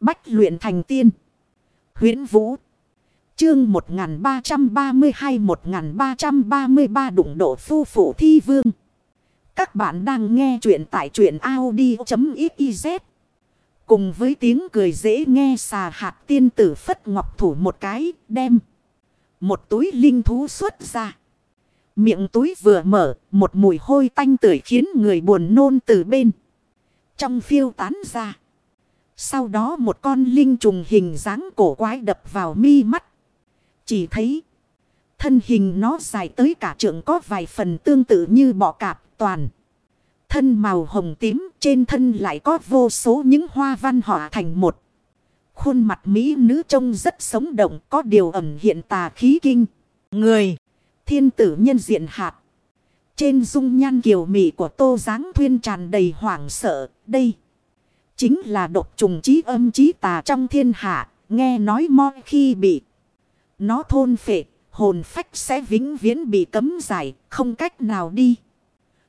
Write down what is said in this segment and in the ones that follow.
Bách luyện thành tiên. huyễn Vũ. Chương 1332-1333 đụng độ phu phụ thi vương. Các bạn đang nghe truyện tại truyện Audi.xyz. Cùng với tiếng cười dễ nghe xà hạt tiên tử phất ngọc thủ một cái đem. Một túi linh thú xuất ra. Miệng túi vừa mở, một mùi hôi tanh tưởi khiến người buồn nôn từ bên. Trong phiêu tán ra. Sau đó một con linh trùng hình dáng cổ quái đập vào mi mắt. Chỉ thấy, thân hình nó dài tới cả trượng có vài phần tương tự như bọ cạp toàn. Thân màu hồng tím, trên thân lại có vô số những hoa văn họa thành một. Khuôn mặt mỹ nữ trông rất sống động, có điều ẩm hiện tà khí kinh. Người, thiên tử nhân diện hạt. Trên dung nhan kiều mị của tô giáng thuyên tràn đầy hoảng sợ. Đây chính là độc trùng trí âm trí tà trong thiên hạ. Nghe nói mo khi bị nó thôn phệ, hồn phách sẽ vĩnh viễn bị cấm giải, không cách nào đi.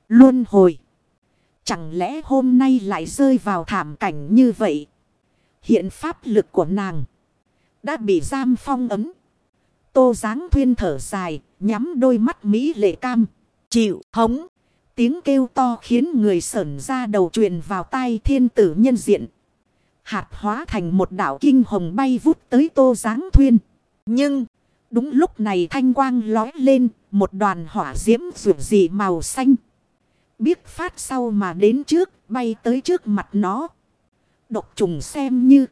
Luôn hồi. Chẳng lẽ hôm nay lại rơi vào thảm cảnh như vậy? Hiện pháp lực của nàng đã bị giam phong ấm. Tô Giáng Thuyên thở dài, nhắm đôi mắt Mỹ lệ cam. Chịu, hống. Tiếng kêu to khiến người sởn ra đầu truyền vào tai thiên tử nhân diện. Hạt hóa thành một đảo kinh hồng bay vút tới Tô Giáng Thuyên. Nhưng, đúng lúc này thanh quang lói lên, một đoàn hỏa diễm rượu dị màu xanh. Biết phát sau mà đến trước, bay tới trước mặt nó. Độc trùng xem như...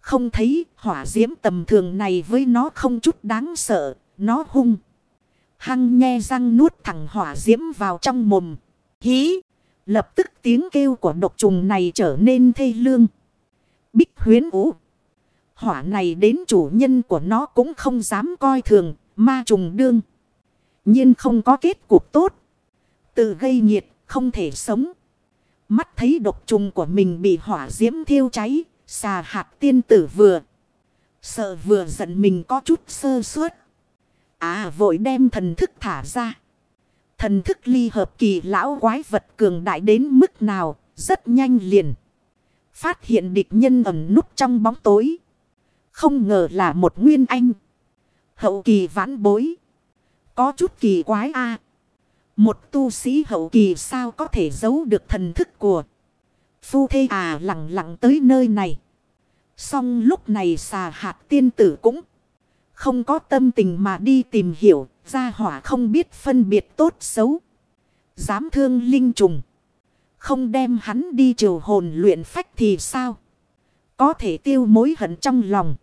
Không thấy hỏa diễm tầm thường này với nó không chút đáng sợ, nó hung. Hăng nhe răng nuốt thẳng hỏa diễm vào trong mồm. Hí! Lập tức tiếng kêu của độc trùng này trở nên thê lương. Bích huyến ú. Hỏa này đến chủ nhân của nó cũng không dám coi thường, ma trùng đương. nhiên không có kết cục tốt. Tự gây nhiệt, không thể sống. Mắt thấy độc trùng của mình bị hỏa diễm thiêu cháy, Xà hạt tiên tử vừa. Sợ vừa giận mình có chút sơ suất. À vội đem thần thức thả ra. Thần thức ly hợp kỳ lão quái vật cường đại đến mức nào. Rất nhanh liền. Phát hiện địch nhân ẩn núp trong bóng tối. Không ngờ là một nguyên anh. Hậu kỳ vãn bối. Có chút kỳ quái a Một tu sĩ hậu kỳ sao có thể giấu được thần thức của Phu thê à lặng lặng tới nơi này. Xong lúc này xà hạt tiên tử cũng không có tâm tình mà đi tìm hiểu. Gia hỏa không biết phân biệt tốt xấu. Dám thương linh trùng. Không đem hắn đi triều hồn luyện phách thì sao? Có thể tiêu mối hận trong lòng.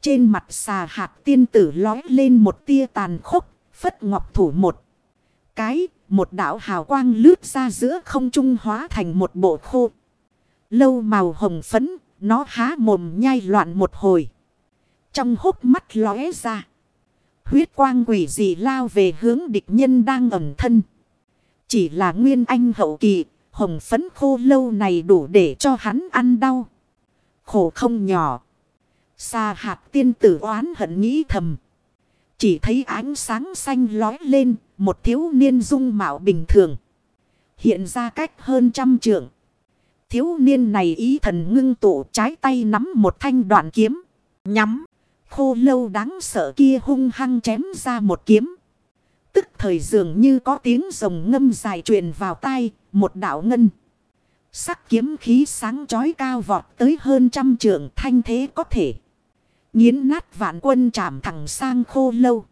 Trên mặt xà hạt tiên tử lói lên một tia tàn khốc. Phất ngọc thủ một. Cái một đạo hào quang lướt ra giữa không trung hóa thành một bộ khô. Lâu màu hồng phấn, nó há mồm nhai loạn một hồi. Trong hốc mắt lóe ra. Huyết quang quỷ dị lao về hướng địch nhân đang ẩm thân. Chỉ là nguyên anh hậu kỳ, hồng phấn khô lâu này đủ để cho hắn ăn đau. Khổ không nhỏ. Xa hạt tiên tử oán hận nghĩ thầm. Chỉ thấy ánh sáng xanh lói lên, một thiếu niên dung mạo bình thường. Hiện ra cách hơn trăm trượng. Thiếu niên này ý thần ngưng tụ trái tay nắm một thanh đoạn kiếm. Nhắm. Khô lâu đáng sợ kia hung hăng chém ra một kiếm. Tức thời dường như có tiếng rồng ngâm dài truyền vào tai. Một đạo ngân. Sắc kiếm khí sáng chói cao vọt tới hơn trăm trượng thanh thế có thể. Nhiến nát vạn quân chạm thẳng sang khô lâu.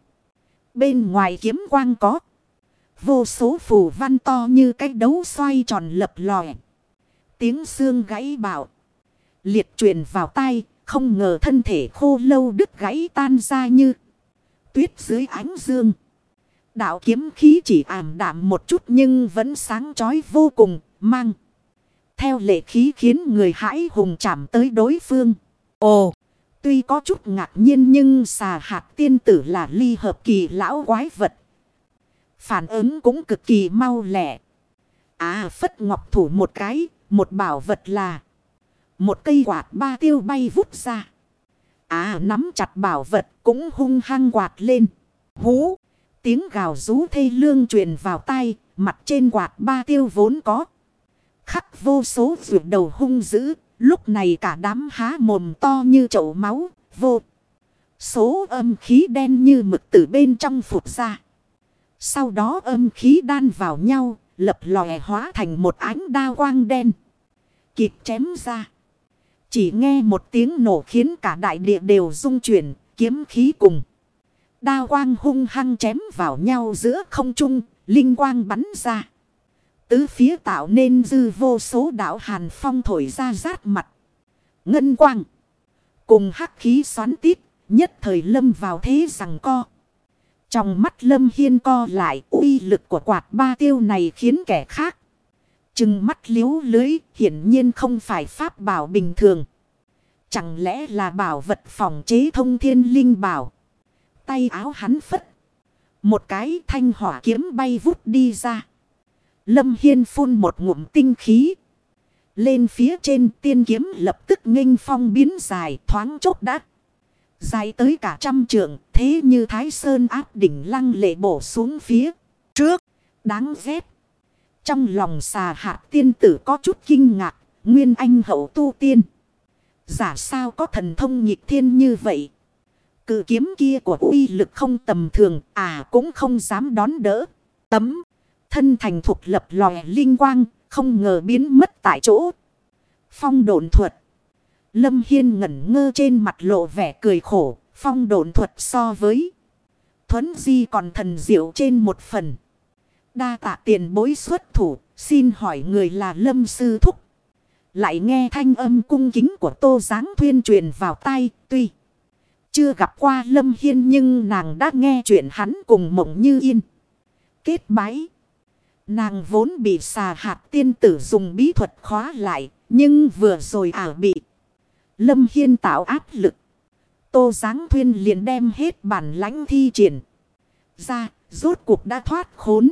Bên ngoài kiếm quang có. Vô số phù văn to như cái đấu xoay tròn lập lòe. Tiếng xương gãy bạo Liệt truyền vào tay. Không ngờ thân thể khô lâu đứt gãy tan ra như. Tuyết dưới ánh dương. Đạo kiếm khí chỉ ảm đạm một chút nhưng vẫn sáng chói vô cùng, mang. Theo lệ khí khiến người hãi hùng chạm tới đối phương. Ồ, tuy có chút ngạc nhiên nhưng xà hạt tiên tử là ly hợp kỳ lão quái vật. Phản ứng cũng cực kỳ mau lẹ. À phất ngọc thủ một cái, một bảo vật là một cây quạt ba tiêu bay vút ra. À nắm chặt bảo vật cũng hung hăng quạt lên. Hú! Tiếng gào rú thê lương truyền vào tay, mặt trên quạt ba tiêu vốn có. Khắc vô số vượt đầu hung dữ, Lúc này cả đám há mồm to như chậu máu, vô. Số âm khí đen như mực từ bên trong phụt ra. Sau đó âm khí đan vào nhau, lập lòe hóa thành một ánh đao quang đen. Kịp chém ra. Chỉ nghe một tiếng nổ khiến cả đại địa đều rung chuyển, kiếm khí cùng. Đao quang hung hăng chém vào nhau giữa không trung, linh quang bắn ra. Tứ phía tạo nên dư vô số đảo hàn phong thổi ra rát mặt. Ngân quang. Cùng hắc khí xoắn tít, nhất thời lâm vào thế rằng co. Trong mắt lâm hiên co lại uy lực của quạt ba tiêu này khiến kẻ khác. Chừng mắt liếu lưới, hiển nhiên không phải pháp bảo bình thường. Chẳng lẽ là bảo vật phòng chế thông thiên linh bảo. Tay áo hắn phất. Một cái thanh hỏa kiếm bay vút đi ra. Lâm Hiên phun một ngụm tinh khí. Lên phía trên tiên kiếm lập tức nghênh phong biến dài, thoáng chốc đã. Dài tới cả trăm trượng, thế như thái sơn áp đỉnh lăng lệ bổ xuống phía trước. Đáng ghét. Trong lòng xà hạt tiên tử có chút kinh ngạc. Nguyên anh hậu tu tiên. Giả sao có thần thông nhịp thiên như vậy. Cự kiếm kia của uy lực không tầm thường. À cũng không dám đón đỡ. Tấm. Thân thành thuộc lập lòe linh quang. Không ngờ biến mất tại chỗ. Phong độn thuật. Lâm Hiên ngẩn ngơ trên mặt lộ vẻ cười khổ. Phong độn thuật so với. Thuấn di còn thần diệu trên một phần. Đa tạ tiền bối xuất thủ. Xin hỏi người là Lâm Sư Thúc. Lại nghe thanh âm cung kính của Tô Giáng Thuyên truyền vào tai. Tuy chưa gặp qua Lâm Hiên nhưng nàng đã nghe chuyện hắn cùng mộng như yên. Kết bái. Nàng vốn bị xà hạt tiên tử dùng bí thuật khóa lại. Nhưng vừa rồi ảo bị. Lâm Hiên tạo áp lực. Tô Giáng Thuyên liền đem hết bản lãnh thi triển. Ra, rốt cuộc đã thoát khốn.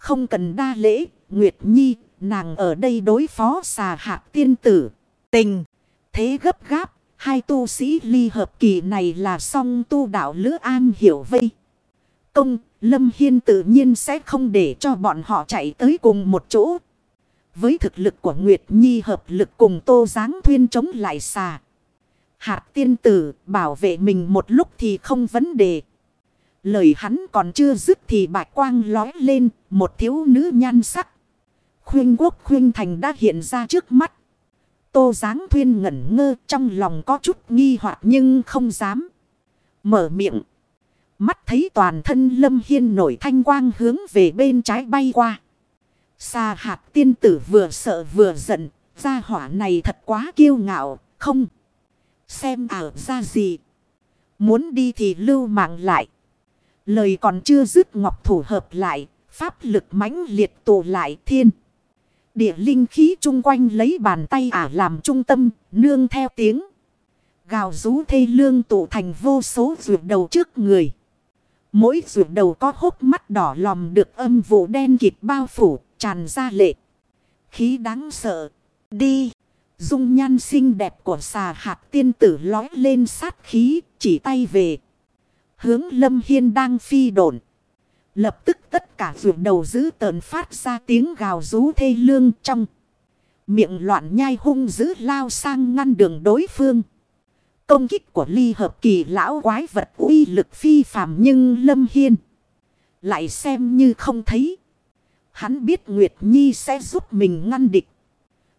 Không cần đa lễ, Nguyệt Nhi, nàng ở đây đối phó xà hạ tiên tử. Tình, thế gấp gáp, hai tu sĩ ly hợp kỳ này là song tu đạo lữ an hiểu vây. Công, Lâm Hiên tự nhiên sẽ không để cho bọn họ chạy tới cùng một chỗ. Với thực lực của Nguyệt Nhi hợp lực cùng Tô Giáng Thuyên chống lại xà. Hạt tiên tử bảo vệ mình một lúc thì không vấn đề. Lời hắn còn chưa dứt thì bạch quang lói lên, một thiếu nữ nhan sắc. Khuyên quốc khuyên thành đã hiện ra trước mắt. Tô Giáng Thuyên ngẩn ngơ, trong lòng có chút nghi hoặc nhưng không dám. Mở miệng. Mắt thấy toàn thân Lâm Hiên nổi thanh quang hướng về bên trái bay qua. Xa hạt tiên tử vừa sợ vừa giận. Gia hỏa này thật quá kiêu ngạo. Không. Xem ảo ra gì. Muốn đi thì lưu mạng lại. Lời còn chưa dứt ngọc thủ hợp lại. Pháp lực mãnh liệt tụ lại thiên. Địa linh khí chung quanh lấy bàn tay ả làm trung tâm. Nương theo tiếng. Gào rú thê lương tụ thành vô số ruột đầu trước người. Mỗi ruột đầu có hốc mắt đỏ lòm được âm vụ đen kịt bao phủ, tràn ra lệ. Khí đáng sợ. Đi. Dung nhan xinh đẹp của xà hạt tiên tử lói lên sát khí. Chỉ tay về. Hướng lâm hiên đang phi độn. Lập tức tất cả vượt đầu giữ tờn phát ra tiếng gào rú thê lương trong. Miệng loạn nhai hung dữ lao sang ngăn đường đối phương. Công kích của ly hợp kỳ lão quái vật uy lực phi phàm nhưng lâm hiên. Lại xem như không thấy. Hắn biết Nguyệt Nhi sẽ giúp mình ngăn địch.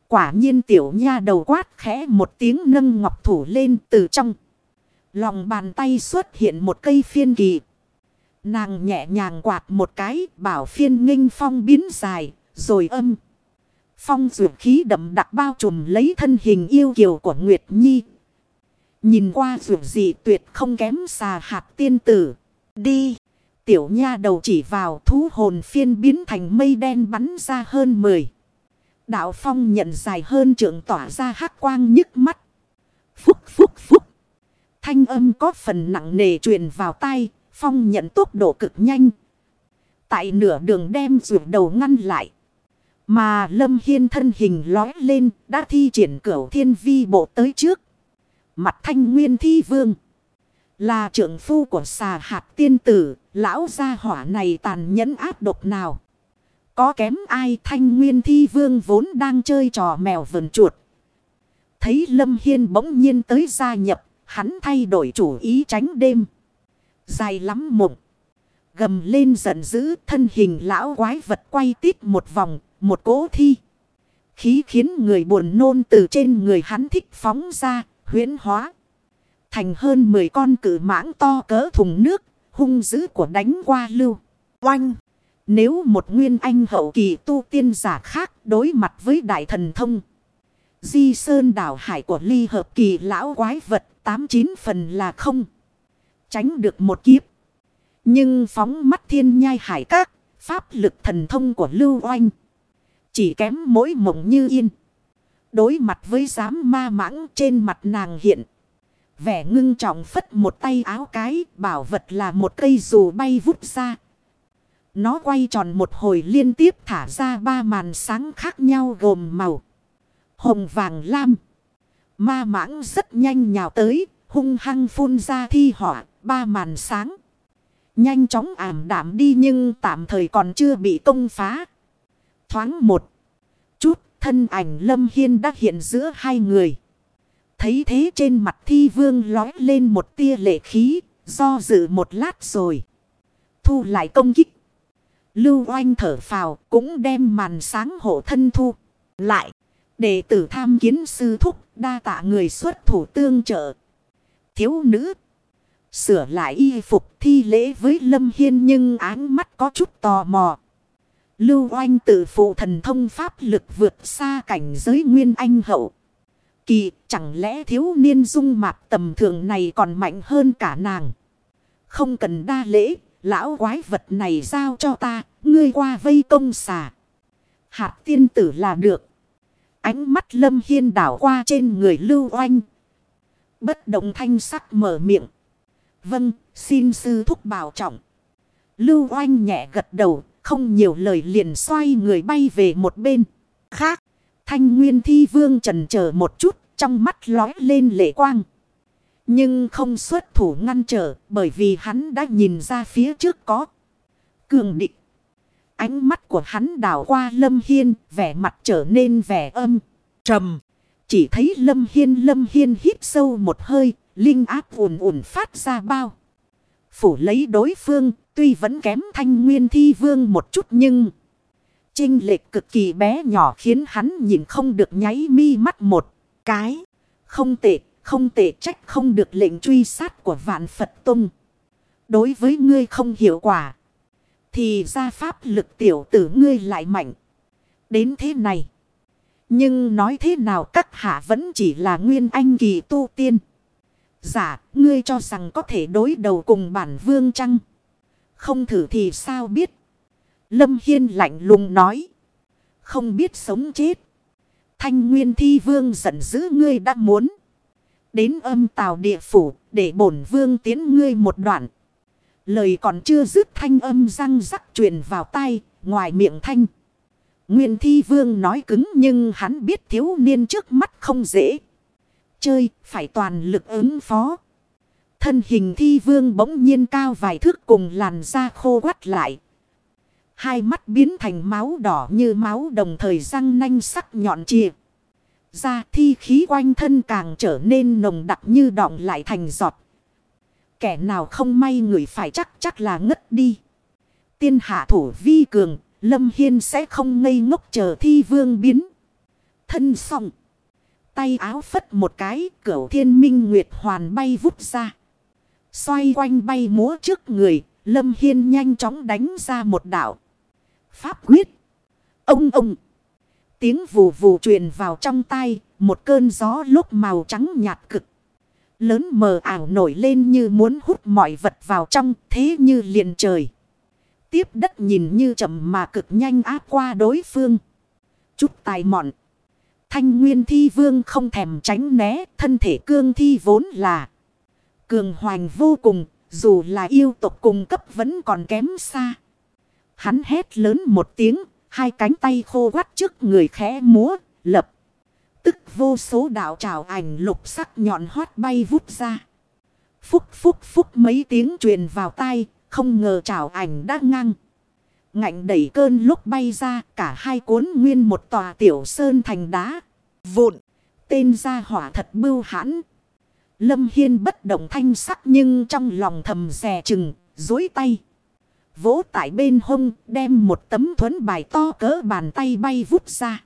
Quả nhiên tiểu nha đầu quát khẽ một tiếng nâng ngọc thủ lên từ trong. Lòng bàn tay xuất hiện một cây phiên kỳ. Nàng nhẹ nhàng quạt một cái, bảo phiên nghênh phong biến dài, rồi âm. Phong dược khí đậm đặc bao trùm lấy thân hình yêu kiều của Nguyệt Nhi. Nhìn qua dược dị tuyệt không kém xà hạt tiên tử. Đi. Tiểu nha đầu chỉ vào thú hồn phiên biến thành mây đen bắn ra hơn 10. Đạo phong nhận dài hơn trượng tỏa ra hắc quang nhức mắt. Thanh âm có phần nặng nề truyền vào tai. Phong nhận tốc độ cực nhanh. Tại nửa đường đem rượu đầu ngăn lại. Mà lâm hiên thân hình lói lên đã thi triển cửu thiên vi bộ tới trước. Mặt thanh nguyên thi vương. Là trưởng phu của xà hạt tiên tử, lão gia hỏa này tàn nhẫn áp độc nào. Có kém ai thanh nguyên thi vương vốn đang chơi trò mèo vần chuột. Thấy Lâm Hiên bỗng nhiên tới gia nhập, hắn thay đổi chủ ý tránh đêm. Dài lắm mộng. Gầm lên giận dữ thân hình lão quái vật quay tít một vòng, một cỗ thi. Khí khiến người buồn nôn từ trên người hắn thích phóng ra, huyễn hóa. Thành hơn 10 con cử mãng to cỡ thùng nước, hung dữ của đánh qua lưu. Oanh! Nếu một nguyên anh hậu kỳ tu tiên giả khác đối mặt với đại thần thông. Di sơn đảo hải của ly hợp kỳ lão quái vật tám chín phần là không. Tránh được một kiếp. Nhưng phóng mắt thiên nhai hải các, pháp lực thần thông của lưu oanh. Chỉ kém mỗi mộng như yên. Đối mặt với giám ma mãng trên mặt nàng hiện. Vẻ ngưng trọng phất một tay áo cái bảo vật là một cây dù bay vút ra. Nó quay tròn một hồi liên tiếp thả ra ba màn sáng khác nhau gồm màu. Hồng vàng lam. Ma mãng rất nhanh nhào tới, hung hăng phun ra thi hỏa ba màn sáng. Nhanh chóng ảm đạm đi nhưng tạm thời còn chưa bị công phá. Thoáng một chút, thân ảnh Lâm Hiên đã hiện giữa hai người. Thấy thế trên mặt thi vương lói lên một tia lệ khí, do dự một lát rồi. Thu lại công kích. Lưu oanh thở phào cũng đem màn sáng hộ thân thu. Lại, đệ tử tham kiến sư thúc đa tạ người xuất thủ tương trợ. Thiếu nữ. Sửa lại y phục thi lễ với Lâm Hiên nhưng áng mắt có chút tò mò. Lưu oanh tự phụ thần thông pháp lực vượt xa cảnh giới nguyên anh hậu. Kỳ chẳng lẽ thiếu niên dung mạc tầm thường này còn mạnh hơn cả nàng. Không cần đa lễ, lão quái vật này giao cho ta, ngươi qua vây công xà. Hạt tiên tử là được. Ánh mắt lâm hiên đảo qua trên người lưu oanh. Bất động thanh sắc mở miệng. Vâng, xin sư thúc bảo trọng. Lưu oanh nhẹ gật đầu, không nhiều lời liền xoay người bay về một bên. Khác, thanh nguyên thi vương trần chờ một chút, trong mắt lói lên lệ quang. Nhưng không xuất thủ ngăn trở bởi vì hắn đã nhìn ra phía trước có. Cường địch. Ánh mắt của hắn đảo qua Lâm Hiên, vẻ mặt trở nên vẻ âm, trầm. Chỉ thấy Lâm Hiên Lâm Hiên hít sâu một hơi, linh áp ùn ùn phát ra bao. Phủ lấy đối phương, tuy vẫn kém thanh nguyên thi vương một chút nhưng... Trinh lệch cực kỳ bé nhỏ khiến hắn nhìn không được nháy mi mắt một cái. Không tệ, không tệ trách không được lệnh truy sát của vạn Phật Tông. Đối với ngươi không hiệu quả. Thì ra pháp lực tiểu tử ngươi lại mạnh. Đến thế này. Nhưng nói thế nào các hạ vẫn chỉ là nguyên anh kỳ tu tiên. Giả, ngươi cho rằng có thể đối đầu cùng bản vương chăng? Không thử thì sao biết? Lâm Hiên lạnh lùng nói. Không biết sống chết. Thanh Nguyên Thi Vương giận dữ ngươi đã muốn. Đến âm tào địa phủ để bổn vương tiến ngươi một đoạn. Lời còn chưa dứt thanh âm răng rắc truyền vào tai, ngoài miệng thanh. Nguyên thi vương nói cứng nhưng hắn biết thiếu niên trước mắt không dễ. Chơi, phải toàn lực ứng phó. Thân hình thi vương bỗng nhiên cao vài thước cùng làn da khô quắt lại. Hai mắt biến thành máu đỏ như máu đồng thời răng nanh sắc nhọn chìa. Ra thi khí quanh thân càng trở nên nồng đặc như đọng lại thành giọt. Kẻ nào không may người phải chắc chắc là ngất đi. Tiên hạ thủ vi cường, Lâm Hiên sẽ không ngây ngốc chờ thi vương biến. Thân xong. Tay áo phất một cái, cửu thiên minh nguyệt hoàn bay vút ra. Xoay quanh bay múa trước người, Lâm Hiên nhanh chóng đánh ra một đảo. Pháp quyết. Ông ông. Tiếng vù vù truyền vào trong tay, một cơn gió lúc màu trắng nhạt cực. Lớn mờ ảo nổi lên như muốn hút mọi vật vào trong thế như liền trời. Tiếp đất nhìn như chậm mà cực nhanh áp qua đối phương. Chút tài mọn. Thanh nguyên thi vương không thèm tránh né thân thể cương thi vốn là. Cường hoành vô cùng dù là yêu tộc cùng cấp vẫn còn kém xa. Hắn hét lớn một tiếng Hai cánh tay khô quắt trước người khẽ múa, lập. Tức vô số đạo trào ảnh lục sắc nhọn hoát bay vút ra. Phúc phúc phúc mấy tiếng truyền vào tay, không ngờ trào ảnh đã ngang. Ngạnh đẩy cơn lúc bay ra, cả hai cuốn nguyên một tòa tiểu sơn thành đá. Vụn, Tên gia hỏa thật bưu hãn. Lâm Hiên bất động thanh sắc nhưng trong lòng thầm rè chừng, dối tay. Vỗ tại bên hông đem một tấm thuấn bài to cỡ bàn tay bay vút ra.